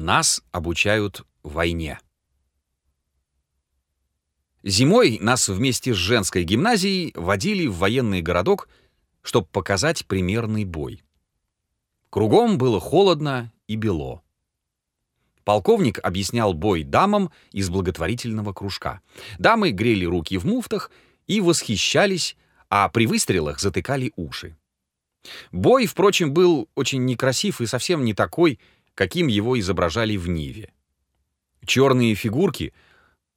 Нас обучают войне. Зимой нас вместе с женской гимназией водили в военный городок, чтобы показать примерный бой. Кругом было холодно и бело. Полковник объяснял бой дамам из благотворительного кружка. Дамы грели руки в муфтах и восхищались, а при выстрелах затыкали уши. Бой, впрочем, был очень некрасив и совсем не такой, каким его изображали в Ниве. Черные фигурки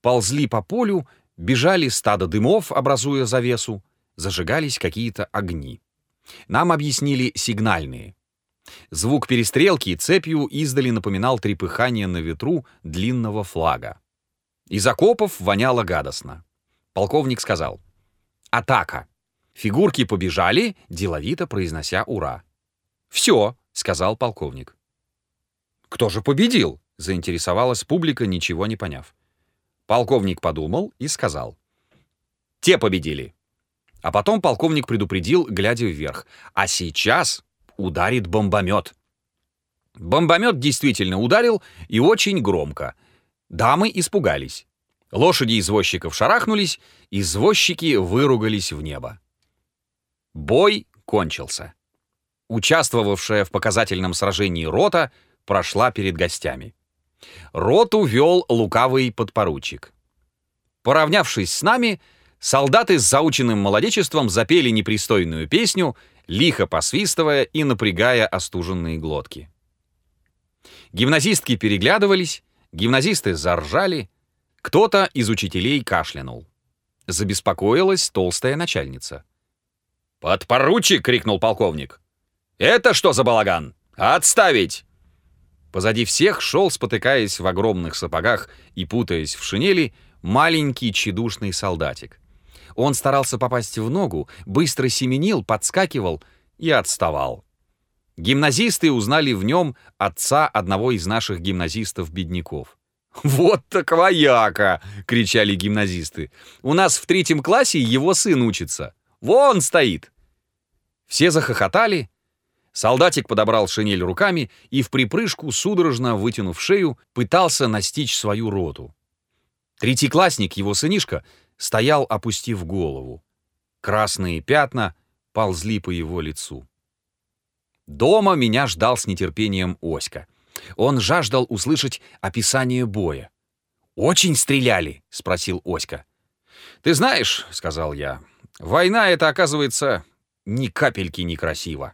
ползли по полю, бежали стадо дымов, образуя завесу, зажигались какие-то огни. Нам объяснили сигнальные. Звук перестрелки цепью издали напоминал трепыхание на ветру длинного флага. Из окопов воняло гадостно. Полковник сказал «Атака!» Фигурки побежали, деловито произнося «Ура!» «Все!» — сказал полковник. «Кто же победил?» — заинтересовалась публика, ничего не поняв. Полковник подумал и сказал. «Те победили». А потом полковник предупредил, глядя вверх. «А сейчас ударит бомбомет». Бомбомет действительно ударил и очень громко. Дамы испугались. Лошади извозчиков шарахнулись, извозчики выругались в небо. Бой кончился. Участвовавшая в показательном сражении рота прошла перед гостями. Роту вел лукавый подпоручик. Поравнявшись с нами, солдаты с заученным молодечеством запели непристойную песню, лихо посвистывая и напрягая остуженные глотки. Гимназистки переглядывались, гимназисты заржали, кто-то из учителей кашлянул. Забеспокоилась толстая начальница. «Подпоручик!» — крикнул полковник. «Это что за балаган? Отставить!» Позади всех шел, спотыкаясь в огромных сапогах и путаясь в шинели, маленький чедушный солдатик. Он старался попасть в ногу, быстро семенил, подскакивал и отставал. Гимназисты узнали в нем отца одного из наших гимназистов-бедняков. «Вот так вояка!» — кричали гимназисты. «У нас в третьем классе его сын учится. Вон стоит!» Все захохотали, Солдатик подобрал шинель руками и в припрыжку, судорожно вытянув шею, пытался настичь свою роту. Третьеклассник, его сынишка, стоял, опустив голову. Красные пятна ползли по его лицу. Дома меня ждал с нетерпением Оська. Он жаждал услышать описание боя. «Очень стреляли?» — спросил Оська. «Ты знаешь, — сказал я, — война — это, оказывается, ни капельки некрасиво».